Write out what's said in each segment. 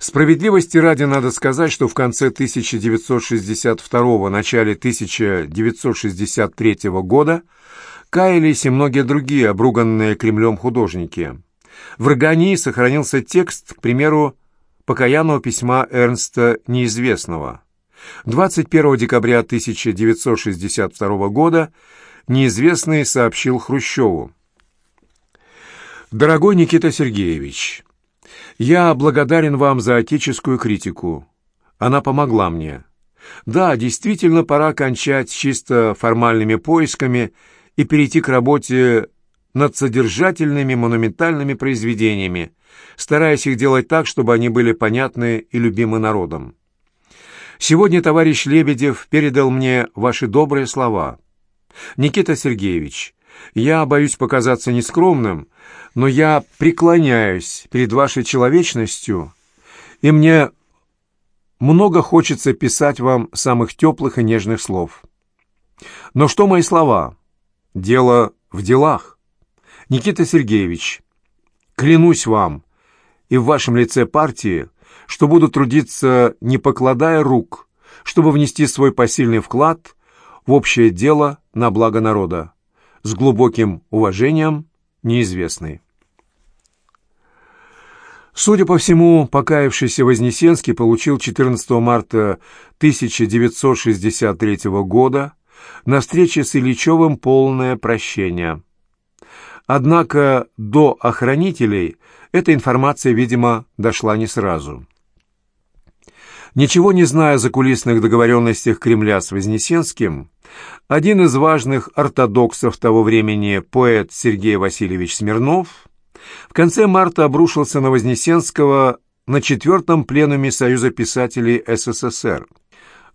Справедливости ради надо сказать, что в конце 1962 начале 1963 года каялись и многие другие обруганные Кремлем художники. В Рогании сохранился текст, к примеру, покаянного письма Эрнста Неизвестного. 21 декабря 1962 года Неизвестный сообщил Хрущеву. «Дорогой Никита Сергеевич, я благодарен вам за отеческую критику. Она помогла мне. Да, действительно, пора кончать чисто формальными поисками и перейти к работе над содержательными монументальными произведениями, стараясь их делать так, чтобы они были понятны и любимы народом. Сегодня товарищ Лебедев передал мне ваши добрые слова. Никита Сергеевич, я боюсь показаться нескромным, но я преклоняюсь перед вашей человечностью, и мне много хочется писать вам самых теплых и нежных слов. Но что мои слова? Дело в делах. Никита Сергеевич, клянусь вам и в вашем лице партии, что буду трудиться, не покладая рук, чтобы внести свой посильный вклад в общее дело на благо народа. С глубоким уважением, неизвестный. Судя по всему, покаявшийся Вознесенский получил 14 марта 1963 года на встрече с Ильичевым полное прощение. Однако до охранителей эта информация, видимо, дошла не сразу. Ничего не зная о закулисных договоренностях Кремля с Вознесенским, один из важных ортодоксов того времени, поэт Сергей Васильевич Смирнов, в конце марта обрушился на Вознесенского на четвертом пленуме Союза писателей СССР.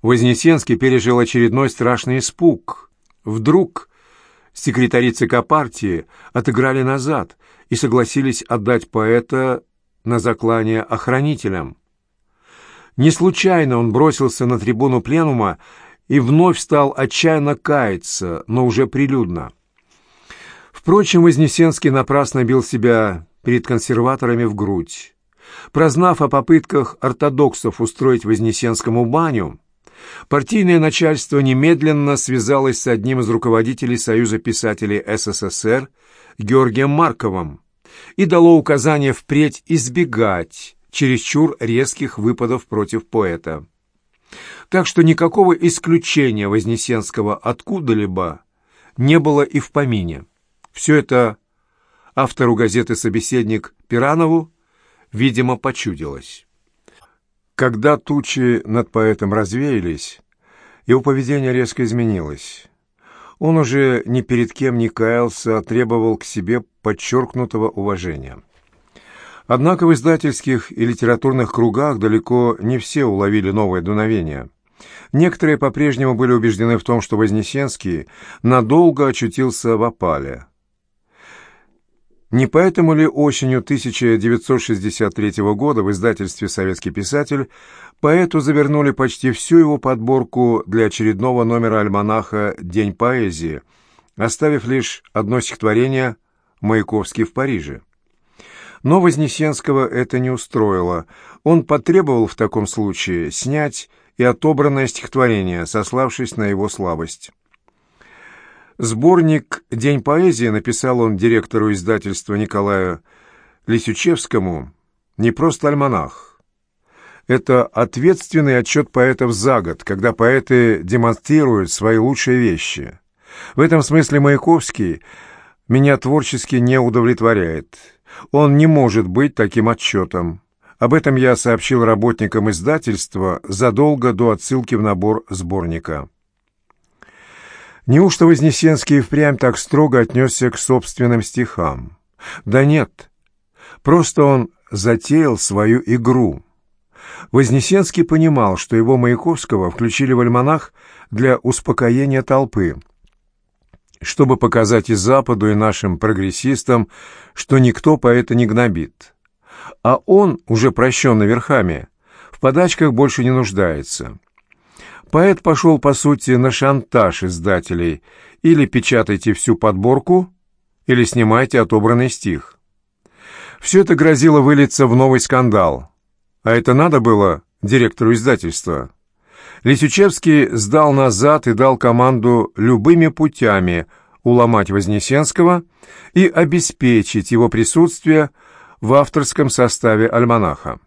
Вознесенский пережил очередной страшный испуг. Вдруг секретари ЦК партии отыграли назад и согласились отдать поэта на заклание охранителям. Не случайно он бросился на трибуну пленума и вновь стал отчаянно каяться, но уже прилюдно. Впрочем, Вознесенский напрасно бил себя перед консерваторами в грудь. Прознав о попытках ортодоксов устроить Вознесенскому баню, партийное начальство немедленно связалось с одним из руководителей Союза писателей СССР Георгием Марковым и дало указание впредь избегать чересчур резких выпадов против поэта. Так что никакого исключения Вознесенского откуда-либо не было и в помине. Все это автору газеты «Собеседник» Пиранову, видимо, почудилось. Когда тучи над поэтом развеялись, его поведение резко изменилось. Он уже ни перед кем не каялся, а требовал к себе подчеркнутого уважения. Однако в издательских и литературных кругах далеко не все уловили новое дуновение. Некоторые по-прежнему были убеждены в том, что Вознесенский надолго очутился в опале. Не поэтому ли осенью 1963 года в издательстве «Советский писатель» поэту завернули почти всю его подборку для очередного номера альманаха «День поэзии», оставив лишь одно стихотворение «Маяковский в Париже». Но Вознесенского это не устроило. Он потребовал в таком случае снять и отобранное стихотворение, сославшись на его слабость. Сборник «День поэзии» написал он директору издательства Николаю Лисючевскому не просто альманах. Это ответственный отчет поэтов за год, когда поэты демонстрируют свои лучшие вещи. В этом смысле Маяковский меня творчески не удовлетворяет. Он не может быть таким отчетом. Об этом я сообщил работникам издательства задолго до отсылки в набор сборника. Неужто Вознесенский впрямь так строго отнесся к собственным стихам? Да нет, просто он затеял свою игру. Вознесенский понимал, что его Маяковского включили в альманах для успокоения толпы, чтобы показать и Западу, и нашим прогрессистам, что никто поэта не гнобит. А он, уже прощенный верхами, в подачках больше не нуждается. Поэт пошел, по сути, на шантаж издателей. Или печатайте всю подборку, или снимайте отобранный стих. Все это грозило вылиться в новый скандал. А это надо было директору издательства. Лисючевский сдал назад и дал команду любыми путями уломать Вознесенского и обеспечить его присутствие в авторском составе альманаха.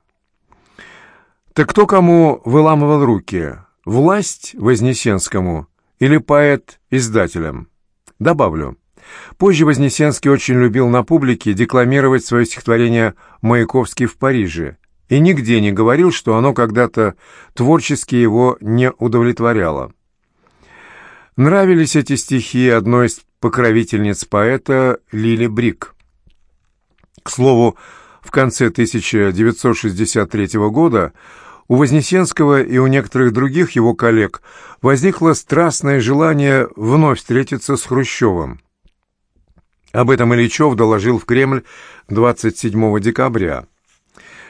Так кто кому выламывал руки? Власть Вознесенскому или поэт издателям? Добавлю. Позже Вознесенский очень любил на публике декламировать свое стихотворение «Маяковский в Париже» и нигде не говорил, что оно когда-то творчески его не удовлетворяло. Нравились эти стихи одной из покровительниц поэта Лили Брик. К слову, в конце 1963 года у Вознесенского и у некоторых других его коллег возникло страстное желание вновь встретиться с Хрущевым. Об этом Ильичев доложил в Кремль 27 декабря.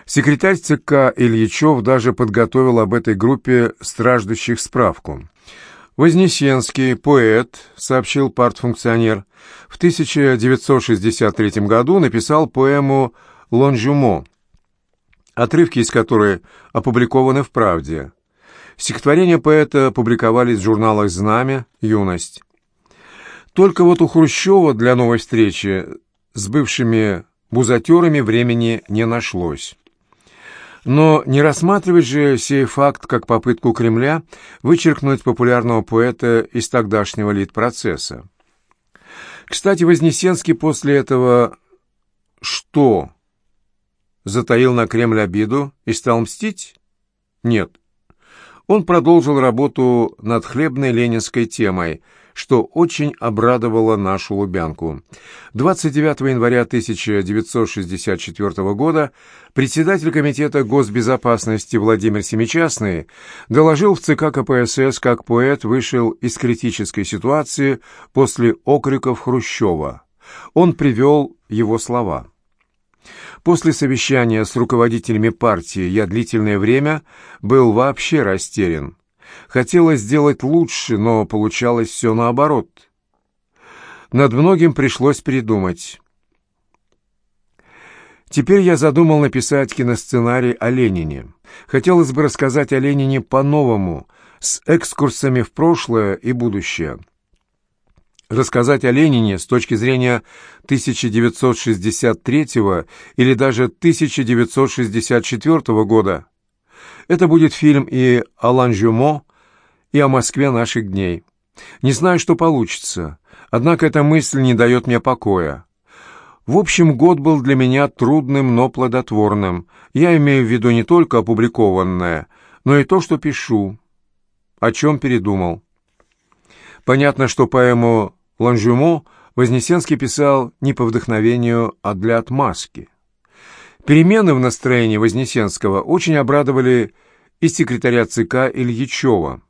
Секретарь ЦК Ильичев даже подготовил об этой группе страждущих справку. «Вознесенский, поэт», — сообщил партфункционер, в 1963 году написал поэму «Лонжумо», отрывки из которой опубликованы в «Правде». Стихотворения поэта публиковались в журналах «Знамя», «Юность». Только вот у Хрущева для новой встречи с бывшими бузатерами времени не нашлось. Но не рассматривать же сей факт как попытку Кремля вычеркнуть популярного поэта из тогдашнего лид-процесса. Кстати, Вознесенский после этого что? Затаил на Кремль обиду и стал мстить? Нет. Он продолжил работу над хлебной ленинской темой – что очень обрадовало нашу Лубянку. 29 января 1964 года председатель Комитета госбезопасности Владимир Семичастный доложил в ЦК КПСС, как поэт вышел из критической ситуации после окриков Хрущева. Он привел его слова. После совещания с руководителями партии я длительное время был вообще растерян. Хотелось сделать лучше, но получалось все наоборот. Над многим пришлось передумать. Теперь я задумал написать киносценарий о Ленине. Хотелось бы рассказать о Ленине по-новому, с экскурсами в прошлое и будущее. Рассказать о Ленине с точки зрения 1963 или даже 1964 года. Это будет фильм и о Ланжюмо, и о Москве наших дней. Не знаю, что получится, однако эта мысль не дает мне покоя. В общем, год был для меня трудным, но плодотворным. Я имею в виду не только опубликованное, но и то, что пишу, о чем передумал. Понятно, что поэму «Ланжюмо» Вознесенский писал не по вдохновению, а для отмазки. Перемены в настроении Вознесенского очень обрадовали и секретаря ЦК Ильичева.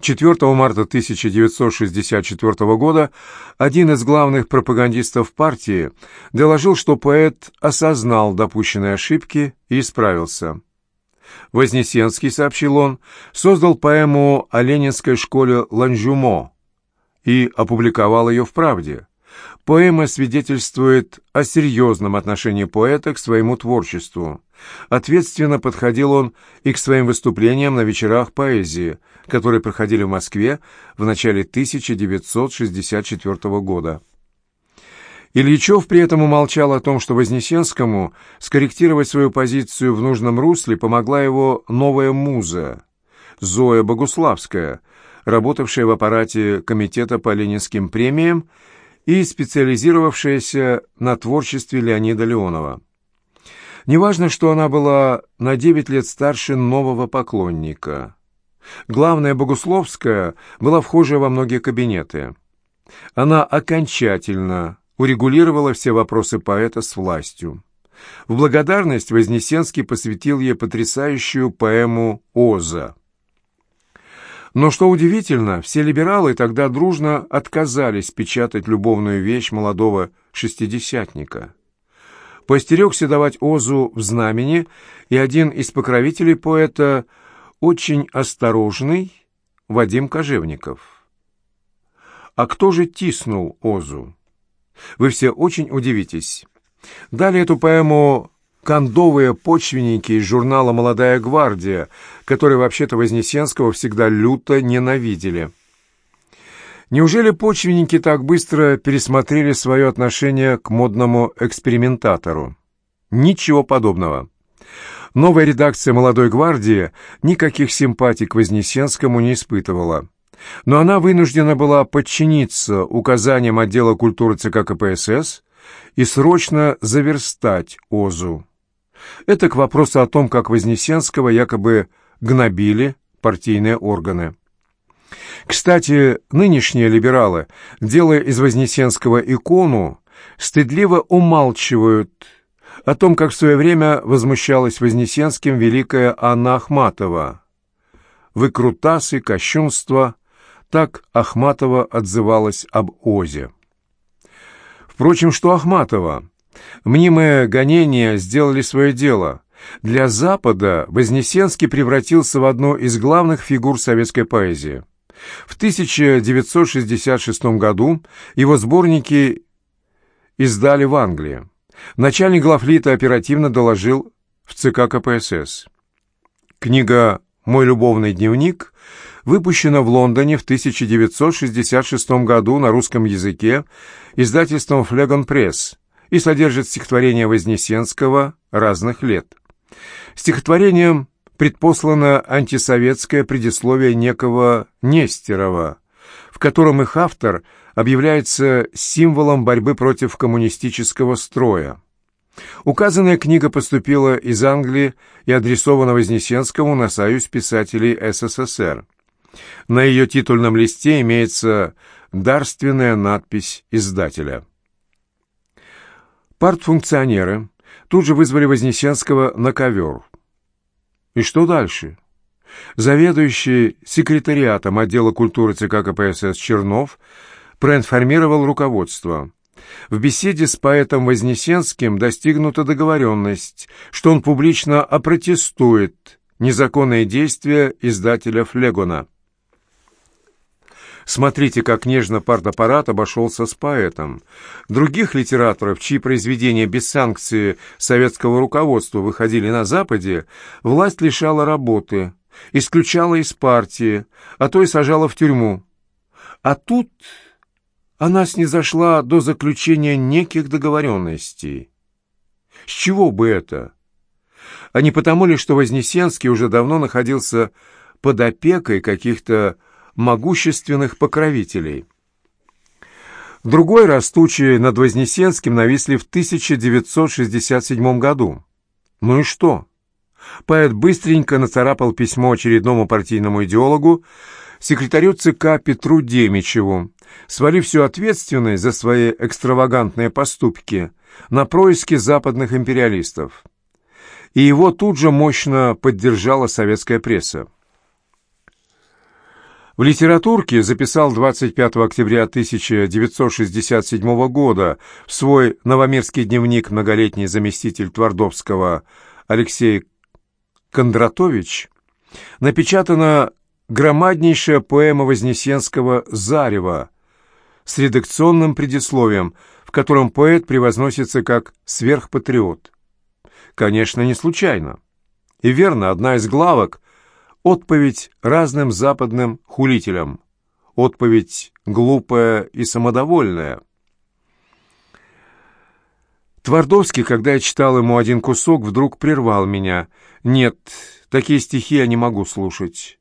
4 марта 1964 года один из главных пропагандистов партии доложил, что поэт осознал допущенные ошибки и исправился. Вознесенский, сообщил он, создал поэму о ленинской школе Ланжумо и опубликовал ее в «Правде». Поэма свидетельствует о серьезном отношении поэта к своему творчеству. Ответственно подходил он и к своим выступлениям на вечерах поэзии, которые проходили в Москве в начале 1964 года. Ильичев при этом умолчал о том, что Вознесенскому скорректировать свою позицию в нужном русле помогла его новая муза, Зоя Богуславская, работавшая в аппарате Комитета по ленинским премиям и специализировавшаяся на творчестве Леонида Леонова. Неважно, что она была на девять лет старше нового поклонника. Главная Богусловская была вхожа во многие кабинеты. Она окончательно урегулировала все вопросы поэта с властью. В благодарность Вознесенский посвятил ей потрясающую поэму «Оза». Но что удивительно, все либералы тогда дружно отказались печатать любовную вещь молодого шестидесятника. Постерегся давать Озу в знамени, и один из покровителей поэта, очень осторожный, Вадим Кожевников. А кто же тиснул Озу? Вы все очень удивитесь. Дали эту поэму кондовые почвенники из журнала «Молодая гвардия», которые вообще-то Вознесенского всегда люто ненавидели. Неужели почвенники так быстро пересмотрели свое отношение к модному экспериментатору? Ничего подобного. Новая редакция «Молодой гвардии» никаких симпатий к Вознесенскому не испытывала. Но она вынуждена была подчиниться указаниям отдела культуры ЦК КПСС и срочно заверстать ОЗУ. Это к вопросу о том, как Вознесенского якобы гнобили партийные органы. Кстати, нынешние либералы, делая из Вознесенского икону, стыдливо умалчивают о том, как в свое время возмущалась Вознесенским великая Анна Ахматова. Выкрутасы, кощунство, так Ахматова отзывалась об Озе. Впрочем, что Ахматова? Мнимые гонения сделали свое дело. Для Запада Вознесенский превратился в одну из главных фигур советской поэзии. В 1966 году его сборники издали в Англии. Начальник главлита оперативно доложил в ЦК КПСС. Книга «Мой любовный дневник» выпущена в Лондоне в 1966 году на русском языке издательством «Флегон Пресс» и содержит стихотворение Вознесенского разных лет. Стихотворением предпослано антисоветское предисловие некого Нестерова, в котором их автор объявляется символом борьбы против коммунистического строя. Указанная книга поступила из Англии и адресована Вознесенскому на Союз писателей СССР. На ее титульном листе имеется дарственная надпись издателя. Партфункционеры тут же вызвали Вознесенского на ковер. И что дальше? Заведующий секретариатом отдела культуры ЦК КПСС Чернов проинформировал руководство. В беседе с поэтом Вознесенским достигнута договоренность, что он публично опротестует незаконные действия издателя Флегона. Смотрите, как нежно партаппарат обошелся с поэтом. Других литераторов, чьи произведения без санкции советского руководства выходили на Западе, власть лишала работы, исключала из партии, а то и сажала в тюрьму. А тут она снизошла до заключения неких договоренностей. С чего бы это? А не потому ли, что Вознесенский уже давно находился под опекой каких-то могущественных покровителей. Другой раз тучи над Вознесенским нависли в 1967 году. Ну и что? Поэт быстренько нацарапал письмо очередному партийному идеологу, секретарю ЦК Петру Демичеву, свалив всю ответственность за свои экстравагантные поступки на происки западных империалистов. И его тут же мощно поддержала советская пресса. В литературке записал 25 октября 1967 года в свой новомирский дневник многолетний заместитель Твардовского Алексей Кондратович напечатана громаднейшая поэма Вознесенского «Зарево» с редакционным предисловием, в котором поэт превозносится как сверхпатриот. Конечно, не случайно. И верно, одна из главок Отповедь разным западным хулителям. Отповедь глупая и самодовольная. Твардовский, когда я читал ему один кусок, вдруг прервал меня. «Нет, такие стихи я не могу слушать».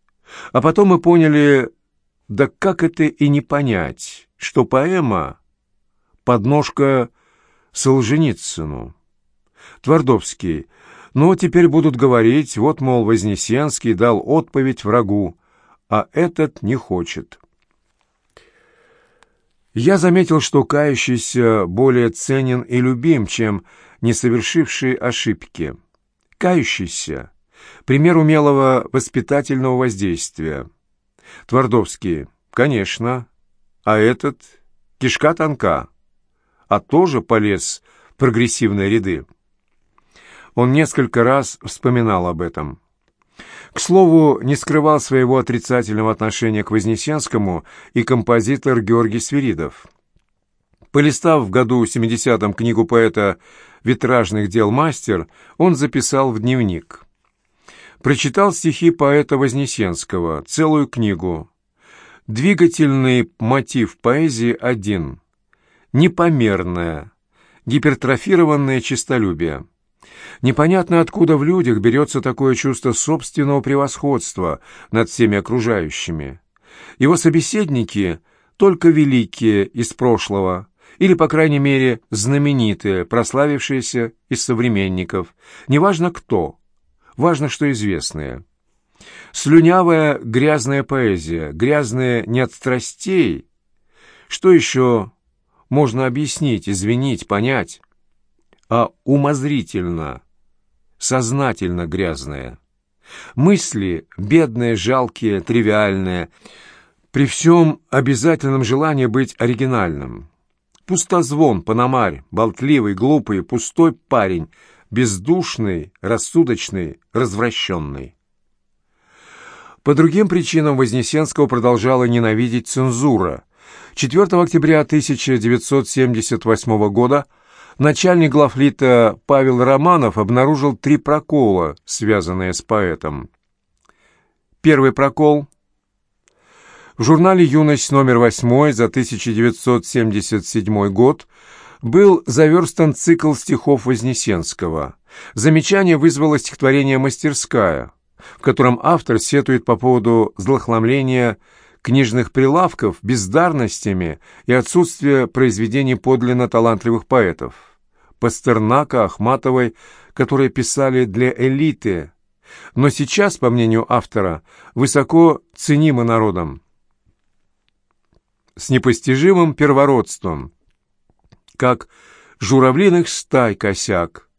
А потом мы поняли, да как это и не понять, что поэма — подножка Солженицыну. Твардовский — ну, теперь будут говорить, вот, мол, Вознесенский дал отповедь врагу, а этот не хочет. Я заметил, что кающийся более ценен и любим, чем не совершивший ошибки. Кающийся — пример умелого воспитательного воздействия. Твардовский — конечно, а этот — кишка тонка, а тоже полез в прогрессивные ряды. Он несколько раз вспоминал об этом. К слову, не скрывал своего отрицательного отношения к Вознесенскому и композитор Георгий Свиридов. Полистав в году 70-м книгу поэта «Витражных дел мастер», он записал в дневник. Прочитал стихи поэта Вознесенского, целую книгу. Двигательный мотив поэзии один. Непомерное, гипертрофированное честолюбие. Непонятно, откуда в людях берется такое чувство собственного превосходства над всеми окружающими. Его собеседники — только великие из прошлого, или, по крайней мере, знаменитые, прославившиеся из современников, неважно кто, важно, что известные. Слюнявая грязная поэзия, грязная не от страстей. Что еще можно объяснить, извинить, понять? А умозрительно, сознательно грязная. Мысли бедные, жалкие, тривиальные, при всем обязательном желании быть оригинальным. Пустозвон, пономарь, болтливый, глупый, пустой парень, бездушный, рассудочный, развращенный. По другим причинам Вознесенского продолжала ненавидеть цензура. 4 октября 1978 года начальник главлита Павел Романов обнаружил три прокола, связанные с поэтом. Первый прокол. В журнале «Юность» номер 8 за 1977 год был заверстан цикл стихов Вознесенского. Замечание вызвало стихотворение «Мастерская», в котором автор сетует по поводу злохламления книжных прилавков бездарностями и отсутствия произведений подлинно талантливых поэтов. Пастернака, Ахматовой, которые писали для элиты, но сейчас, по мнению автора, высоко ценимы народом. С непостижимым первородством, как журавлиных стай косяк,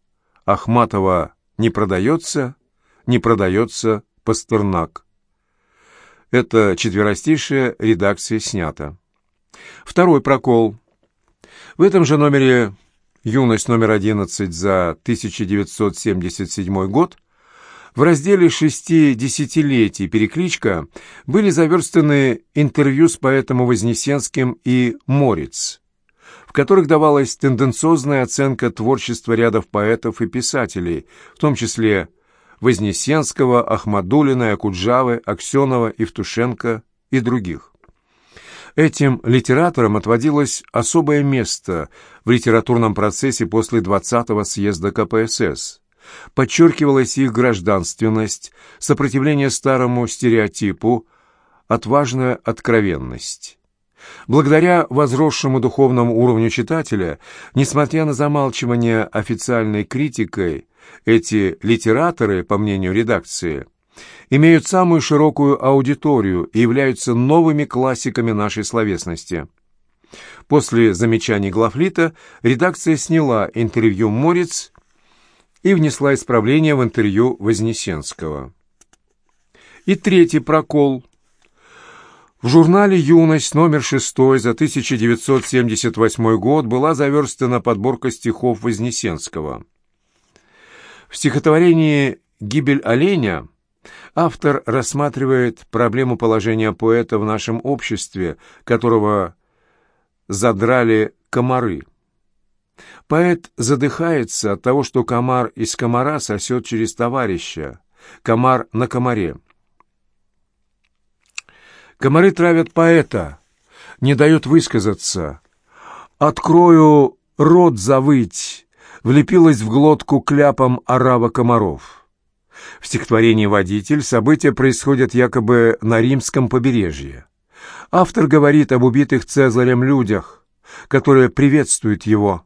Ахматова не продается, не продается Пастернак. Это четверостишее редакции снято. Второй прокол. В этом же номере «Юность номер 11» за 1977 год в разделе «Шести десятилетий. Перекличка» были заверстаны интервью с поэтом Вознесенским и Морец, в которых давалась тенденциозная оценка творчества рядов поэтов и писателей, в том числе Вознесенского, Ахмадулина, Акуджавы, Аксенова, Евтушенко и других. Этим литераторам отводилось особое место в литературном процессе после 20-го съезда КПСС. Подчеркивалась их гражданственность, сопротивление старому стереотипу, отважная откровенность. Благодаря возросшему духовному уровню читателя, несмотря на замалчивание официальной критикой, эти литераторы, по мнению редакции, имеют самую широкую аудиторию и являются новыми классиками нашей словесности. После замечаний Глафлита редакция сняла интервью «Морец» и внесла исправление в интервью Вознесенского. И третий прокол. В журнале «Юность» номер 6 за 1978 год была заверстана подборка стихов Вознесенского. В стихотворении «Гибель оленя» автор рассматривает проблему положения поэта в нашем обществе, которого задрали комары. Поэт задыхается от того, что комар из комара сосет через товарища, комар на комаре. Комары травят поэта, не дают высказаться. «Открою рот завыть», влепилась в глотку кляпом орава комаров. В стихотворении «Водитель» события происходят якобы на римском побережье. Автор говорит об убитых Цезарем людях, которые приветствуют его.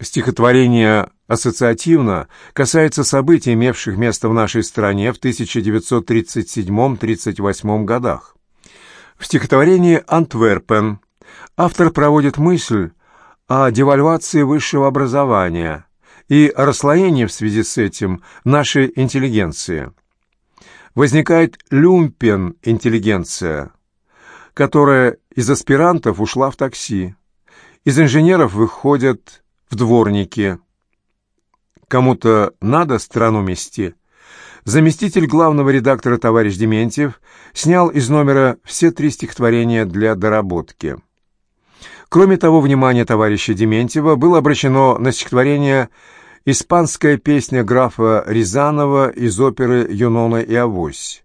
Стихотворение ассоциативно касается событий, имевших место в нашей стране в 1937-38 годах. В стихотворении «Антверпен» автор проводит мысль, о девальвации высшего образования и о расслоении в связи с этим нашей интеллигенции. Возникает люмпен-интеллигенция, которая из аспирантов ушла в такси, из инженеров выходят в дворники. Кому-то надо страну мести. Заместитель главного редактора товарищ Дементьев снял из номера все три стихотворения для доработки. Кроме того, внимание товарища Дементьева было обращено на стихотворение «Испанская песня графа Рязанова» из оперы «Юнона и Авось».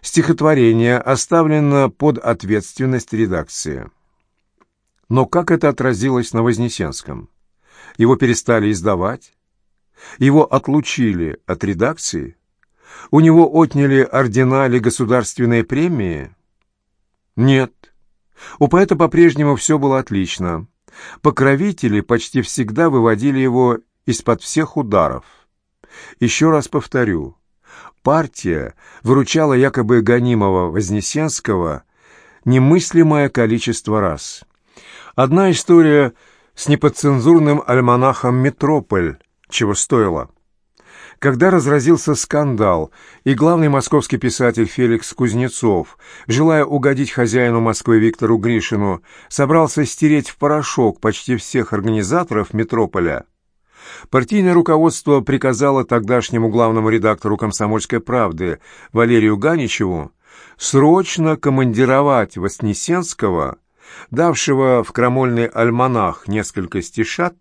Стихотворение оставлено под ответственность редакции. Но как это отразилось на Вознесенском? Его перестали издавать? Его отлучили от редакции? У него отняли ордена или государственные премии? Нет. У поэта по-прежнему все было отлично. Покровители почти всегда выводили его из-под всех ударов. Еще раз повторю, партия выручала якобы гонимого Вознесенского немыслимое количество раз. Одна история с неподцензурным альманахом «Метрополь» чего стоила. Когда разразился скандал, и главный московский писатель Феликс Кузнецов, желая угодить хозяину Москвы Виктору Гришину, собрался стереть в порошок почти всех организаторов «Метрополя», партийное руководство приказало тогдашнему главному редактору «Комсомольской правды» Валерию Ганичеву срочно командировать Воснесенского, давшего в крамольный альманах несколько стишат,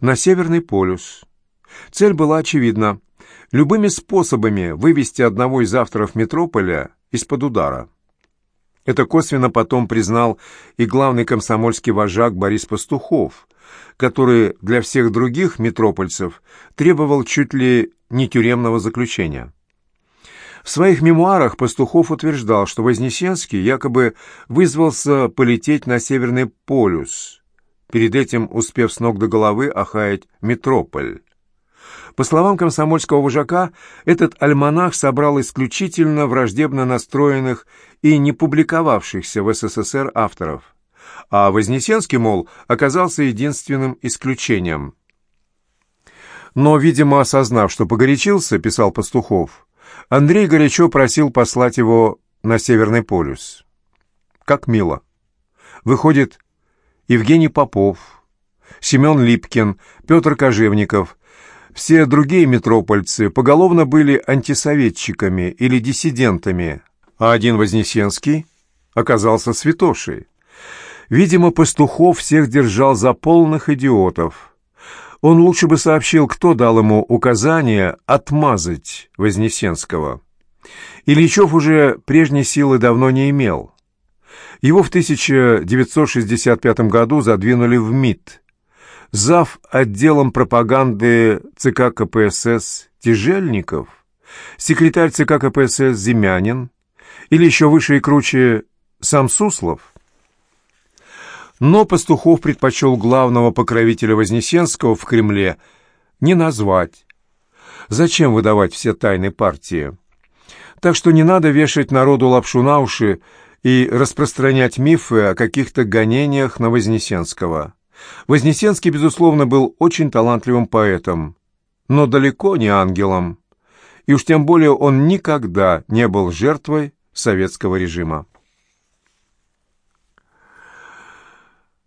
на Северный полюс. Цель была очевидна – любыми способами вывести одного из авторов «Метрополя» из-под удара. Это косвенно потом признал и главный комсомольский вожак Борис Пастухов, который для всех других метропольцев требовал чуть ли не тюремного заключения. В своих мемуарах Пастухов утверждал, что Вознесенский якобы вызвался полететь на Северный полюс – перед этим успев с ног до головы охаять метрополь. По словам комсомольского вожака, этот альманах собрал исключительно враждебно настроенных и не публиковавшихся в СССР авторов. А Вознесенский, мол, оказался единственным исключением. Но, видимо, осознав, что погорячился, писал Пастухов, Андрей горячо просил послать его на Северный полюс. Как мило. Выходит, Евгений Попов, Семен Липкин, Петр Кожевников. Все другие метропольцы поголовно были антисоветчиками или диссидентами, а один Вознесенский оказался святошей. Видимо, Пастухов всех держал за полных идиотов. Он лучше бы сообщил, кто дал ему указание отмазать Вознесенского. Ильичев уже прежней силы давно не имел. Его в 1965 году задвинули в МИД. Зав. отделом пропаганды ЦК КПСС Тяжельников, секретарь ЦК КПСС Земянин или еще выше и круче сам Суслов. Но Пастухов предпочел главного покровителя Вознесенского в Кремле не назвать. Зачем выдавать все тайны партии? Так что не надо вешать народу лапшу на уши и распространять мифы о каких-то гонениях на Вознесенского. Вознесенский, безусловно, был очень талантливым поэтом, но далеко не ангелом, и уж тем более он никогда не был жертвой советского режима.